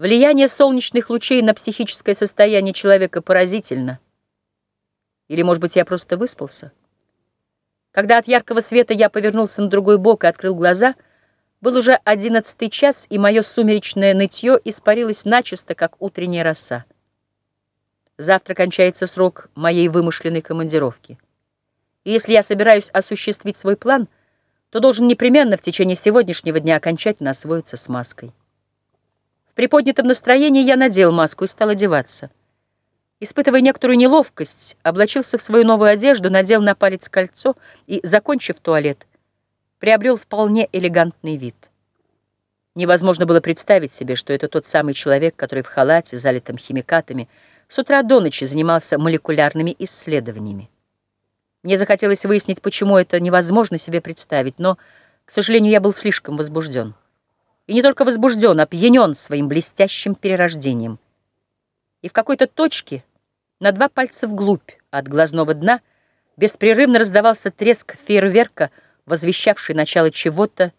Влияние солнечных лучей на психическое состояние человека поразительно. Или, может быть, я просто выспался? Когда от яркого света я повернулся на другой бок и открыл глаза, был уже одиннадцатый час, и мое сумеречное нытье испарилось начисто, как утренняя роса. Завтра кончается срок моей вымышленной командировки. И если я собираюсь осуществить свой план, то должен непременно в течение сегодняшнего дня окончательно освоиться с маской. В приподнятом настроении я надел маску и стал одеваться. Испытывая некоторую неловкость, облачился в свою новую одежду, надел на палец кольцо и, закончив туалет, приобрел вполне элегантный вид. Невозможно было представить себе, что это тот самый человек, который в халате, залитом химикатами, с утра до ночи занимался молекулярными исследованиями. Мне захотелось выяснить, почему это невозможно себе представить, но, к сожалению, я был слишком возбужден. И не только возбужден, а пьянен своим блестящим перерождением. И в какой-то точке, на два пальца вглубь от глазного дна, беспрерывно раздавался треск фейерверка, возвещавший начало чего-то.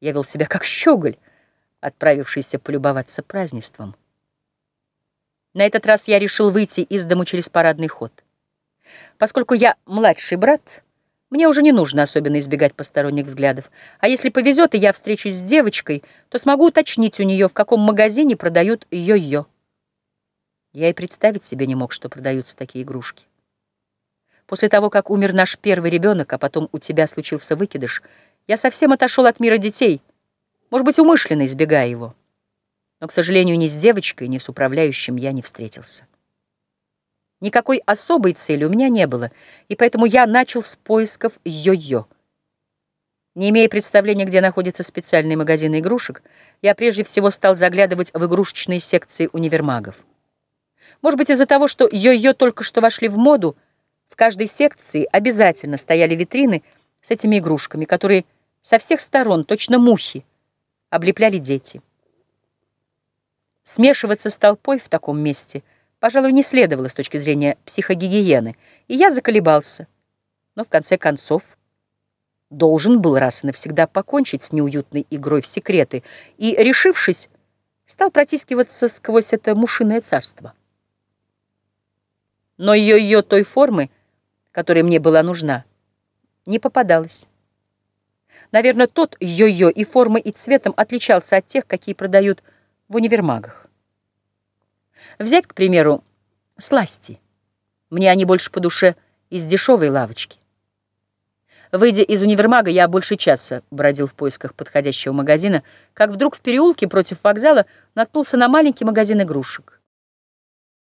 Я вел себя как щеголь, отправившийся полюбоваться празднеством. На этот раз я решил выйти из дому через парадный ход. Поскольку я младший брат, мне уже не нужно особенно избегать посторонних взглядов. А если повезет, и я встречусь с девочкой, то смогу уточнить у нее, в каком магазине продают йо-йо. Я и представить себе не мог, что продаются такие игрушки. После того, как умер наш первый ребенок, а потом у тебя случился выкидыш, я совсем отошел от мира детей, может быть, умышленно избегая его. Но, к сожалению, ни с девочкой, ни с управляющим я не встретился. Никакой особой цели у меня не было, и поэтому я начал с поисков йо-йо. Не имея представления, где находится специальный магазин игрушек, я прежде всего стал заглядывать в игрушечные секции универмагов. Может быть, из-за того, что йо-йо только что вошли в моду, в каждой секции обязательно стояли витрины с этими игрушками, которые со всех сторон, точно мухи, облепляли дети. Смешиваться с толпой в таком месте – пожалуй, не следовало с точки зрения психогигиены, и я заколебался. Но в конце концов должен был раз и навсегда покончить с неуютной игрой в секреты и, решившись, стал протискиваться сквозь это мушиное царство. Но ее-ее той формы, которая мне была нужна, не попадалась. Наверное, тот йо-йо и формой, и цветом отличался от тех, какие продают в универмагах. Взять, к примеру, сласти. Мне они больше по душе из дешевой лавочки. Выйдя из универмага, я больше часа бродил в поисках подходящего магазина, как вдруг в переулке против вокзала наткнулся на маленький магазин игрушек.